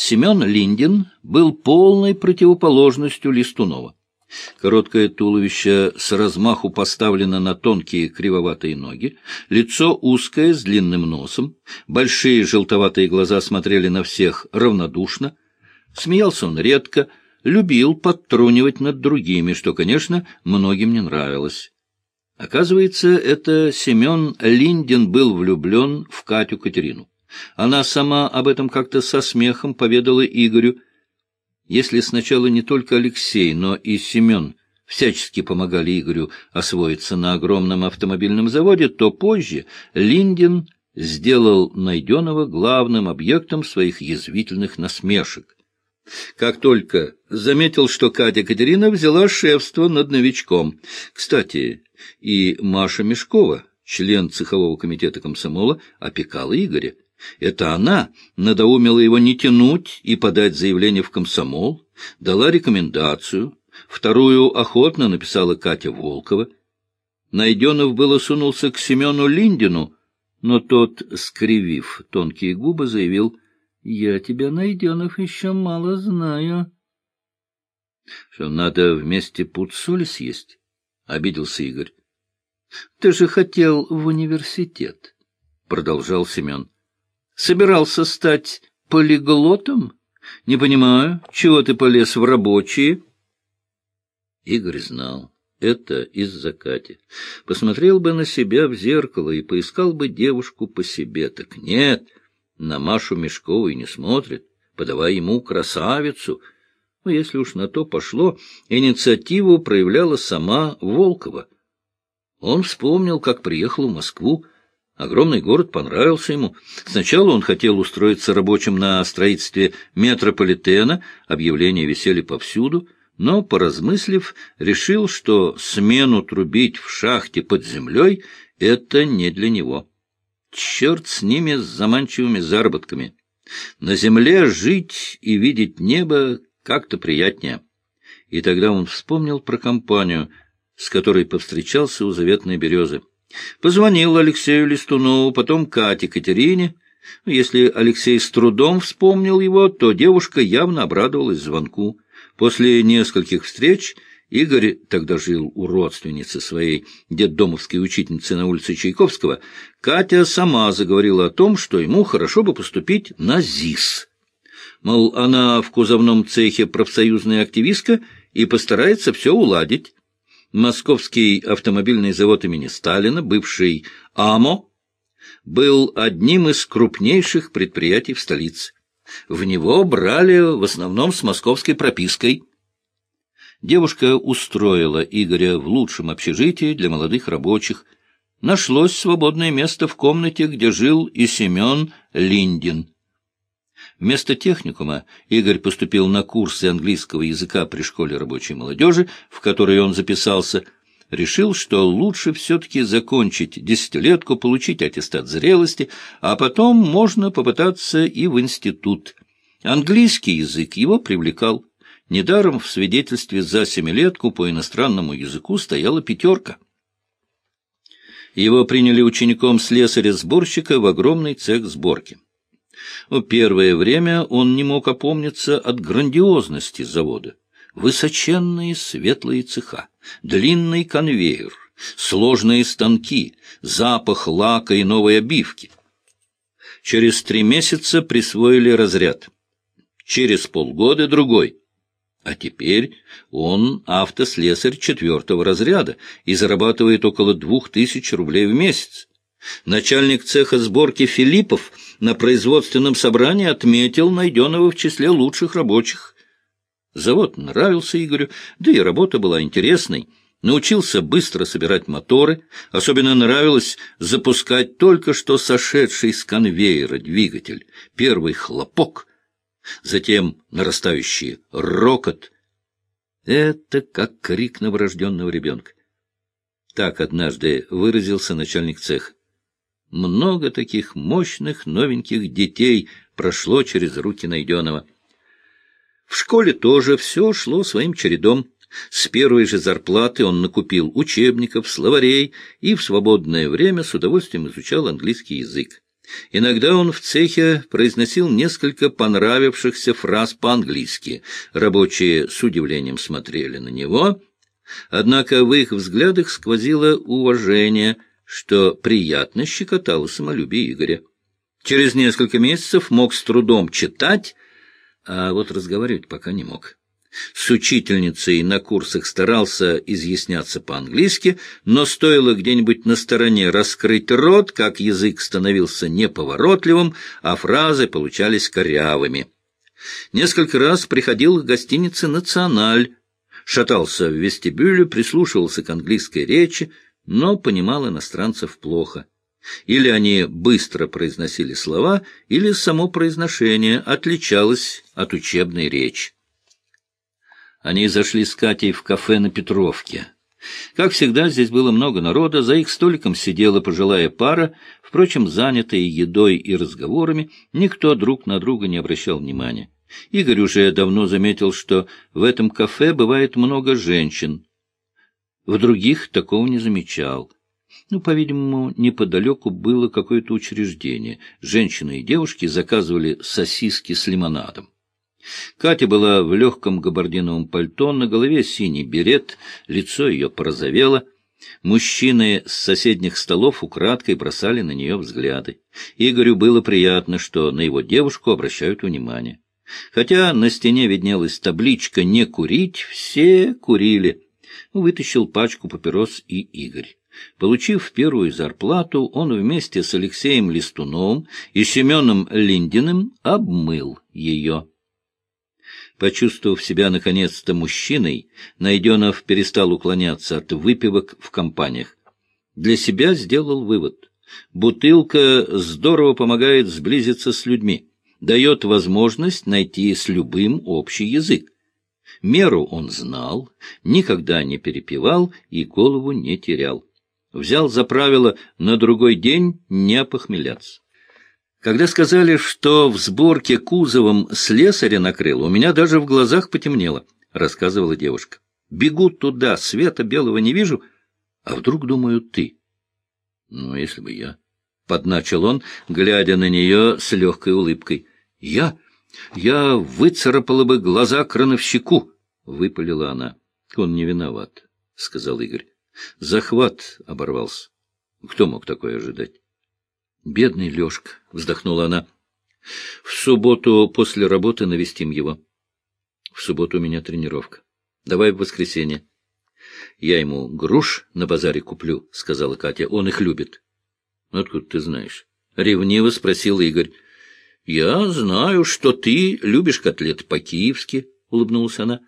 Семен Линдин был полной противоположностью Листунова. Короткое туловище с размаху поставлено на тонкие кривоватые ноги, лицо узкое с длинным носом, большие желтоватые глаза смотрели на всех равнодушно. Смеялся он редко, любил подтрунивать над другими, что, конечно, многим не нравилось. Оказывается, это Семен Линдин был влюблен в Катю Катерину. Она сама об этом как-то со смехом поведала Игорю, если сначала не только Алексей, но и Семен всячески помогали Игорю освоиться на огромном автомобильном заводе, то позже Линдин сделал Найденова главным объектом своих язвительных насмешек. Как только заметил, что Катя Катерина взяла шефство над новичком. Кстати, и Маша Мешкова, член цехового комитета комсомола, опекала Игоря. Это она надоумила его не тянуть и подать заявление в комсомол, дала рекомендацию, вторую охотно написала Катя Волкова. Найденов было сунулся к Семену Линдину, но тот, скривив тонкие губы, заявил, «Я тебя, Найденов, еще мало знаю». «Что, надо вместе пуд соли съесть?» — обиделся Игорь. «Ты же хотел в университет», — продолжал Семен. Собирался стать полиглотом? Не понимаю, чего ты полез в рабочие? Игорь знал. Это из-за Кати. Посмотрел бы на себя в зеркало и поискал бы девушку по себе. Так нет, на Машу Мешкову и не смотрит. Подавай ему красавицу. Но если уж на то пошло, инициативу проявляла сама Волкова. Он вспомнил, как приехал в Москву, Огромный город понравился ему. Сначала он хотел устроиться рабочим на строительстве метрополитена, объявления висели повсюду, но, поразмыслив, решил, что смену трубить в шахте под землей — это не для него. Черт с ними, с заманчивыми заработками. На земле жить и видеть небо как-то приятнее. И тогда он вспомнил про компанию, с которой повстречался у заветной березы. Позвонил Алексею Листунову, потом Кате Катерине. Если Алексей с трудом вспомнил его, то девушка явно обрадовалась звонку. После нескольких встреч Игорь тогда жил у родственницы своей, детдомовской учительницы на улице Чайковского, Катя сама заговорила о том, что ему хорошо бы поступить на ЗИС. Мол, она в кузовном цехе профсоюзная активистка и постарается все уладить. Московский автомобильный завод имени Сталина, бывший АМО, был одним из крупнейших предприятий в столице. В него брали в основном с московской пропиской. Девушка устроила Игоря в лучшем общежитии для молодых рабочих. Нашлось свободное место в комнате, где жил и Семен Линдин. Вместо техникума Игорь поступил на курсы английского языка при школе рабочей молодежи, в которой он записался, решил, что лучше все-таки закончить десятилетку, получить аттестат зрелости, а потом можно попытаться и в институт. Английский язык его привлекал. Недаром в свидетельстве за семилетку по иностранному языку стояла пятерка. Его приняли учеником слесаря-сборщика в огромный цех сборки. Первое время он не мог опомниться от грандиозности завода. Высоченные светлые цеха, длинный конвейер, сложные станки, запах лака и новой обивки. Через три месяца присвоили разряд. Через полгода другой. А теперь он автослесарь четвертого разряда и зарабатывает около двух тысяч рублей в месяц. Начальник цеха сборки Филиппов на производственном собрании отметил найденного в числе лучших рабочих. Завод нравился Игорю, да и работа была интересной. Научился быстро собирать моторы, особенно нравилось запускать только что сошедший с конвейера двигатель. Первый хлопок, затем нарастающий рокот. Это как крик новорожденного ребенка. Так однажды выразился начальник цеха. Много таких мощных новеньких детей прошло через руки найденного. В школе тоже все шло своим чередом. С первой же зарплаты он накупил учебников, словарей и в свободное время с удовольствием изучал английский язык. Иногда он в цехе произносил несколько понравившихся фраз по-английски. Рабочие с удивлением смотрели на него, однако в их взглядах сквозило уважение, что приятно щекотало самолюбие Игоря. Через несколько месяцев мог с трудом читать, а вот разговаривать пока не мог. С учительницей на курсах старался изъясняться по-английски, но стоило где-нибудь на стороне раскрыть рот, как язык становился неповоротливым, а фразы получались корявыми. Несколько раз приходил к гостинице «Националь», шатался в вестибюле, прислушивался к английской речи, но понимал иностранцев плохо. Или они быстро произносили слова, или само произношение отличалось от учебной речи. Они зашли с Катей в кафе на Петровке. Как всегда, здесь было много народа, за их столиком сидела пожилая пара, впрочем, занятая едой и разговорами, никто друг на друга не обращал внимания. Игорь уже давно заметил, что в этом кафе бывает много женщин. В других такого не замечал. Ну, по-видимому, неподалеку было какое-то учреждение. Женщины и девушки заказывали сосиски с лимонадом. Катя была в легком габардиновом пальто, на голове синий берет, лицо ее порозовело. Мужчины с соседних столов украдкой бросали на нее взгляды. Игорю было приятно, что на его девушку обращают внимание. Хотя на стене виднелась табличка «Не курить», все курили. Вытащил пачку папирос и Игорь. Получив первую зарплату, он вместе с Алексеем Листуновым и Семеном Линдиным обмыл ее. Почувствовав себя наконец-то мужчиной, Найденов перестал уклоняться от выпивок в компаниях. Для себя сделал вывод. Бутылка здорово помогает сблизиться с людьми, дает возможность найти с любым общий язык. Меру он знал, никогда не перепивал и голову не терял. Взял за правило на другой день не похмеляться. Когда сказали, что в сборке кузовом слесаря накрыл, у меня даже в глазах потемнело, — рассказывала девушка. Бегу туда, света белого не вижу, а вдруг думаю ты. Ну, если бы я. Подначил он, глядя на нее с легкой улыбкой. Я? Я выцарапала бы глаза крановщику, — выпалила она. Он не виноват, — сказал Игорь. Захват оборвался. Кто мог такое ожидать? Бедный Лешка, — вздохнула она. В субботу после работы навестим его. В субботу у меня тренировка. Давай в воскресенье. Я ему груш на базаре куплю, — сказала Катя. Он их любит. Откуда ты знаешь? Ревниво спросил Игорь. Я знаю, что ты любишь котлеты по-киевски, — улыбнулась она.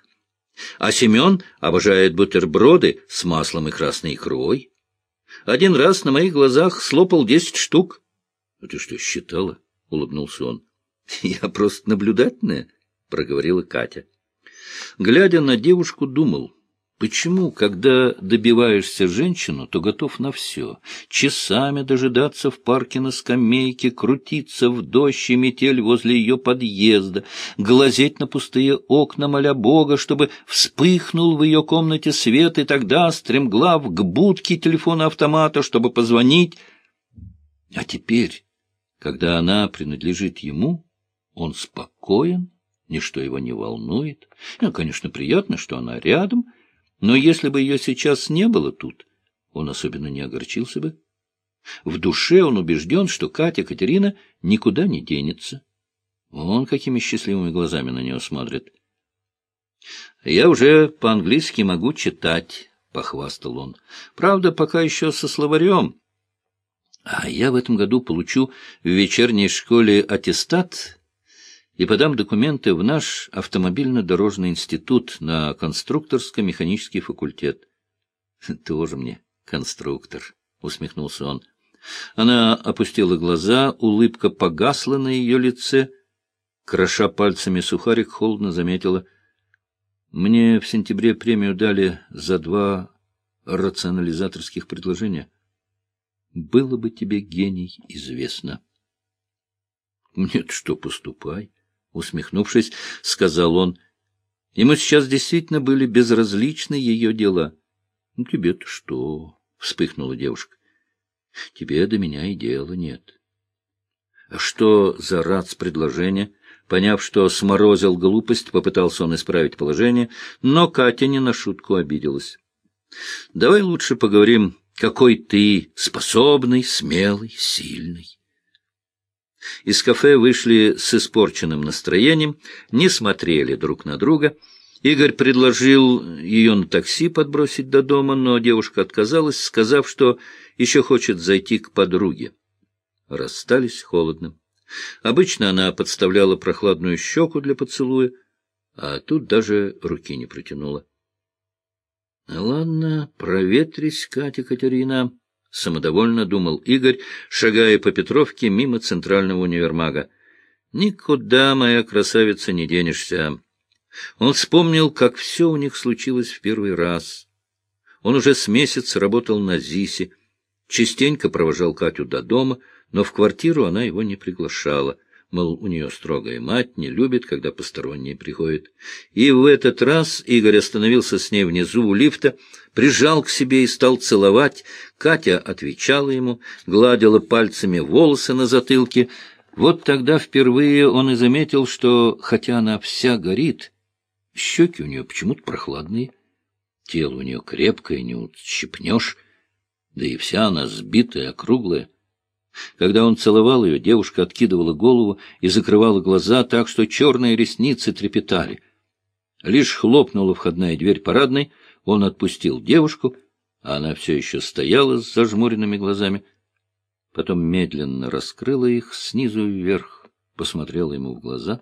А Семен обожает бутерброды с маслом и красной икрой. Один раз на моих глазах слопал десять штук. — А ты что, считала? — улыбнулся он. — Я просто наблюдательная, — проговорила Катя. Глядя на девушку, думал, почему, когда добиваешься женщину, то готов на все. Часами дожидаться в парке на скамейке, крутиться в дождь и метель возле ее подъезда, глазеть на пустые окна, моля Бога, чтобы вспыхнул в ее комнате свет, и тогда стремглав к будке телефона-автомата, чтобы позвонить. А теперь когда она принадлежит ему, он спокоен, ничто его не волнует. Ну, конечно, приятно, что она рядом, но если бы ее сейчас не было тут, он особенно не огорчился бы. В душе он убежден, что Катя Катерина никуда не денется. Он какими счастливыми глазами на нее смотрит. — Я уже по-английски могу читать, — похвастал он. — Правда, пока еще со словарем. А я в этом году получу в вечерней школе аттестат и подам документы в наш автомобильно-дорожный институт на конструкторско-механический факультет. — Тоже мне конструктор, — усмехнулся он. Она опустила глаза, улыбка погасла на ее лице. Кроша пальцами сухарик, холодно заметила. — Мне в сентябре премию дали за два рационализаторских предложения. — было бы тебе, гений, известно. — Нет, что, поступай, — усмехнувшись, сказал он. Ему сейчас действительно были безразличны ее дела. — Ну, тебе-то что? — вспыхнула девушка. — Тебе до меня и дела нет. Что за рац предложение? Поняв, что сморозил глупость, попытался он исправить положение, но Катя не на шутку обиделась. — Давай лучше поговорим, какой ты способный, смелый, сильный. Из кафе вышли с испорченным настроением, не смотрели друг на друга. Игорь предложил ее на такси подбросить до дома, но девушка отказалась, сказав, что еще хочет зайти к подруге. Расстались холодным. Обычно она подставляла прохладную щеку для поцелуя, а тут даже руки не протянула. — Ладно, проветрись, Катя Катерина, — самодовольно думал Игорь, шагая по Петровке мимо центрального универмага. — Никуда, моя красавица, не денешься. Он вспомнил, как все у них случилось в первый раз. Он уже с месяц работал на ЗИСе, частенько провожал Катю до дома — но в квартиру она его не приглашала, мол, у нее строгая мать, не любит, когда посторонние приходят. И в этот раз Игорь остановился с ней внизу у лифта, прижал к себе и стал целовать. Катя отвечала ему, гладила пальцами волосы на затылке. Вот тогда впервые он и заметил, что, хотя она вся горит, щеки у нее почему-то прохладные, тело у нее крепкое, не отщипнешь, да и вся она сбитая, округлая. Когда он целовал ее, девушка откидывала голову и закрывала глаза так, что черные ресницы трепетали. Лишь хлопнула входная дверь парадной, он отпустил девушку, а она все еще стояла с зажмуренными глазами. Потом медленно раскрыла их снизу вверх, посмотрела ему в глаза.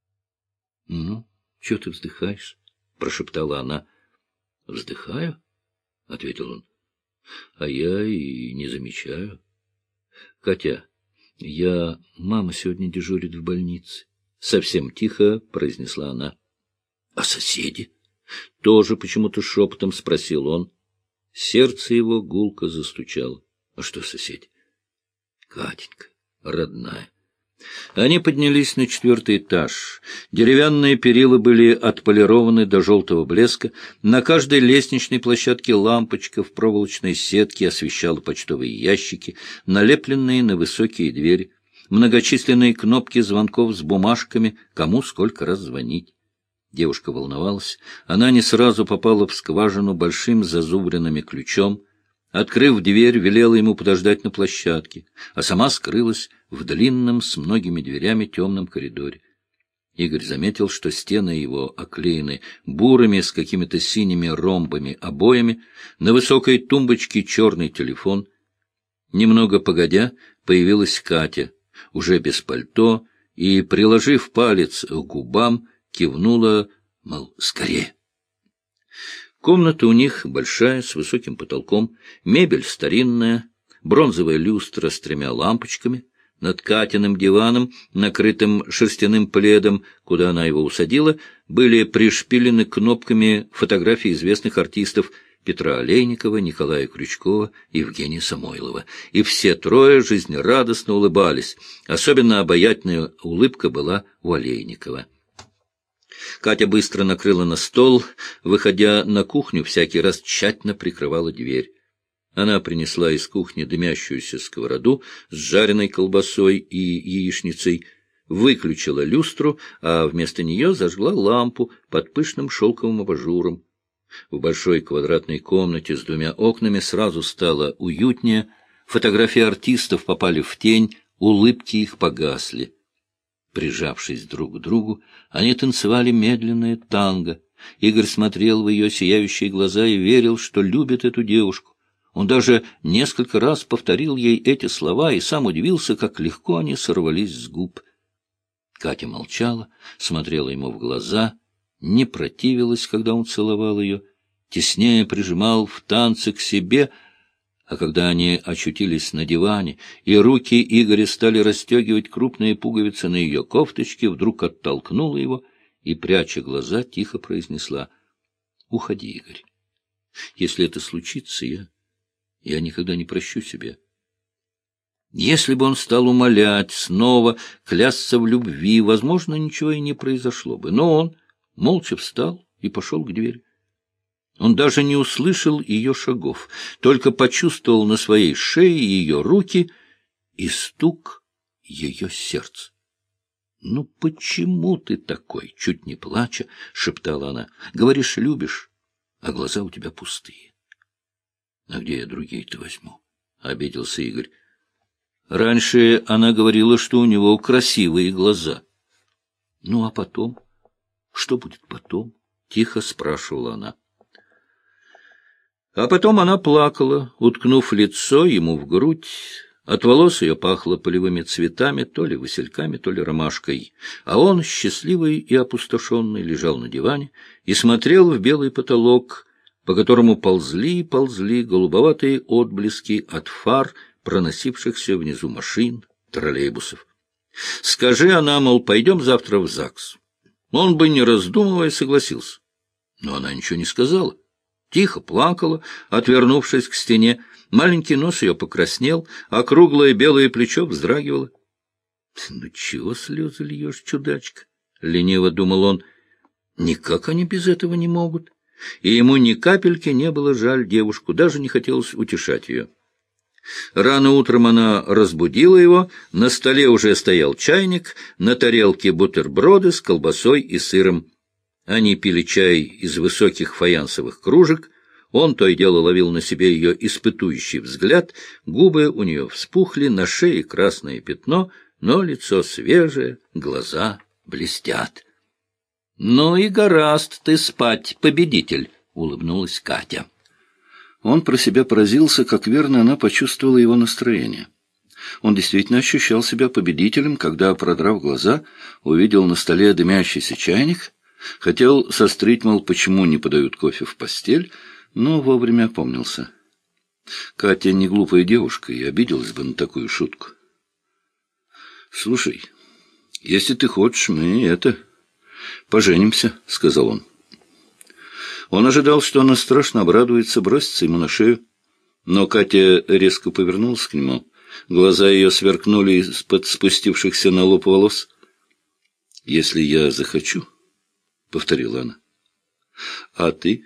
— Ну, что ты вздыхаешь? — прошептала она. — Вздыхаю? — ответил он. — А я и не замечаю. —— Катя, я... Мама сегодня дежурит в больнице. Совсем тихо произнесла она. — А соседи? — тоже почему-то шепотом спросил он. Сердце его гулко застучало. — А что соседи? — Катенька, родная. Они поднялись на четвертый этаж. Деревянные перила были отполированы до желтого блеска. На каждой лестничной площадке лампочка в проволочной сетке освещала почтовые ящики, налепленные на высокие двери. Многочисленные кнопки звонков с бумажками, кому сколько раз звонить. Девушка волновалась. Она не сразу попала в скважину большим зазубренным ключом. Открыв дверь, велела ему подождать на площадке, а сама скрылась в длинном с многими дверями темном коридоре. Игорь заметил, что стены его оклеены бурыми с какими-то синими ромбами обоями, на высокой тумбочке черный телефон. Немного погодя, появилась Катя, уже без пальто, и, приложив палец к губам, кивнула, мол, скорее. Комната у них большая, с высоким потолком, мебель старинная, бронзовая люстра с тремя лампочками. Над Катиным диваном, накрытым шерстяным пледом, куда она его усадила, были пришпилены кнопками фотографии известных артистов Петра Олейникова, Николая Крючкова, Евгения Самойлова. И все трое жизнерадостно улыбались. Особенно обаятельная улыбка была у Олейникова. Катя быстро накрыла на стол, выходя на кухню, всякий раз тщательно прикрывала дверь. Она принесла из кухни дымящуюся сковороду с жареной колбасой и яичницей, выключила люстру, а вместо нее зажгла лампу под пышным шелковым абажуром. В большой квадратной комнате с двумя окнами сразу стало уютнее, фотографии артистов попали в тень, улыбки их погасли. Прижавшись друг к другу, они танцевали медленное танго. Игорь смотрел в ее сияющие глаза и верил, что любит эту девушку. Он даже несколько раз повторил ей эти слова и сам удивился, как легко они сорвались с губ. Катя молчала, смотрела ему в глаза, не противилась, когда он целовал ее, теснее прижимал в танце к себе — а когда они очутились на диване, и руки Игоря стали расстегивать крупные пуговицы на ее кофточке, вдруг оттолкнула его и, пряча глаза, тихо произнесла — Уходи, Игорь. Если это случится, я... я никогда не прощу себя. Если бы он стал умолять, снова клясться в любви, возможно, ничего и не произошло бы. Но он молча встал и пошел к двери. Он даже не услышал ее шагов, только почувствовал на своей шее ее руки и стук ее сердце. — Ну почему ты такой? — чуть не плача, — шептала она. — Говоришь, любишь, а глаза у тебя пустые. — А где я другие-то возьму? — обиделся Игорь. Раньше она говорила, что у него красивые глаза. — Ну, а потом? Что будет потом? — тихо спрашивала она. А потом она плакала, уткнув лицо ему в грудь. От волос ее пахло полевыми цветами, то ли васильками, то ли ромашкой. А он, счастливый и опустошенный, лежал на диване и смотрел в белый потолок, по которому ползли и ползли голубоватые отблески от фар, проносившихся внизу машин, троллейбусов. Скажи она, мол, пойдем завтра в ЗАГС. Он бы, не раздумывая, согласился. Но она ничего не сказала тихо плакала, отвернувшись к стене. Маленький нос ее покраснел, а круглое белое плечо вздрагивало. — Ну чего слезы льешь, чудачка? — лениво думал он. — Никак они без этого не могут. И ему ни капельки не было жаль девушку, даже не хотелось утешать ее. Рано утром она разбудила его, на столе уже стоял чайник, на тарелке бутерброды с колбасой и сыром. Они пили чай из высоких фаянсовых кружек. Он то и дело ловил на себе ее испытующий взгляд, губы у нее вспухли, на шее красное пятно, но лицо свежее, глаза блестят. — Ну и гораст ты спать, победитель! — улыбнулась Катя. Он про себя поразился, как верно она почувствовала его настроение. Он действительно ощущал себя победителем, когда, продрав глаза, увидел на столе дымящийся чайник — Хотел сострить, мол, почему не подают кофе в постель, но вовремя опомнился. Катя не глупая девушка и обиделась бы на такую шутку. — Слушай, если ты хочешь, мы это... поженимся, — сказал он. Он ожидал, что она страшно обрадуется, бросится ему на шею. Но Катя резко повернулась к нему. Глаза ее сверкнули из-под спустившихся на лоб волос. — Если я захочу, — повторила она. — А ты?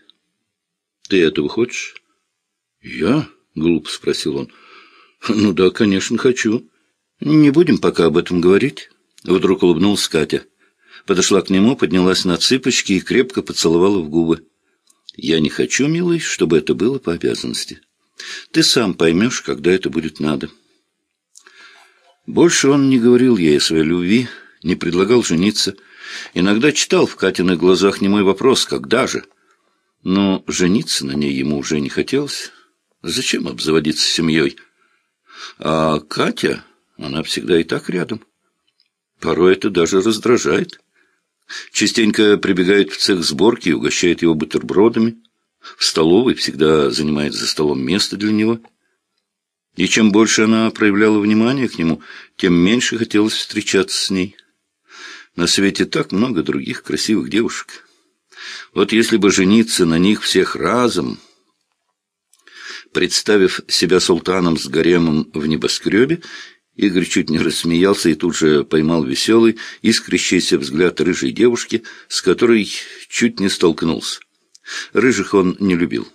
Ты этого хочешь? — Я? — глупо спросил он. — Ну да, конечно, хочу. Не будем пока об этом говорить. Вдруг улыбнулась Катя. Подошла к нему, поднялась на цыпочки и крепко поцеловала в губы. — Я не хочу, милый, чтобы это было по обязанности. Ты сам поймешь, когда это будет надо. Больше он не говорил ей о своей любви, не предлагал жениться — Иногда читал в Катиных глазах немой вопрос «когда же?». Но жениться на ней ему уже не хотелось. Зачем обзаводиться семьей? А Катя, она всегда и так рядом. Порой это даже раздражает. Частенько прибегает в цех сборки и угощает его бутербродами. В столовой всегда занимает за столом место для него. И чем больше она проявляла внимание к нему, тем меньше хотелось встречаться с ней. На свете так много других красивых девушек. Вот если бы жениться на них всех разом, представив себя султаном с гаремом в небоскребе, Игорь чуть не рассмеялся и тут же поймал веселый, искрящийся взгляд рыжей девушки, с которой чуть не столкнулся. Рыжих он не любил.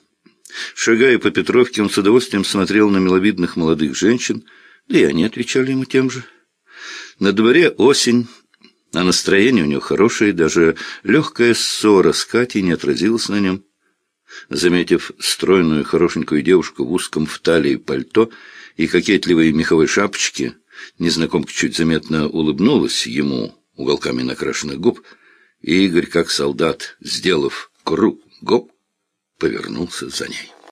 Шагая по Петровке, он с удовольствием смотрел на миловидных молодых женщин, да и они отвечали ему тем же. На дворе осень, а настроение у него хорошее, даже легкая ссора с Катей не отразилась на нем. Заметив стройную хорошенькую девушку в узком в талии пальто и кокетливой меховой шапочке, незнакомка чуть заметно улыбнулась ему уголками накрашенных губ, и Игорь, как солдат, сделав круг гоп, повернулся за ней.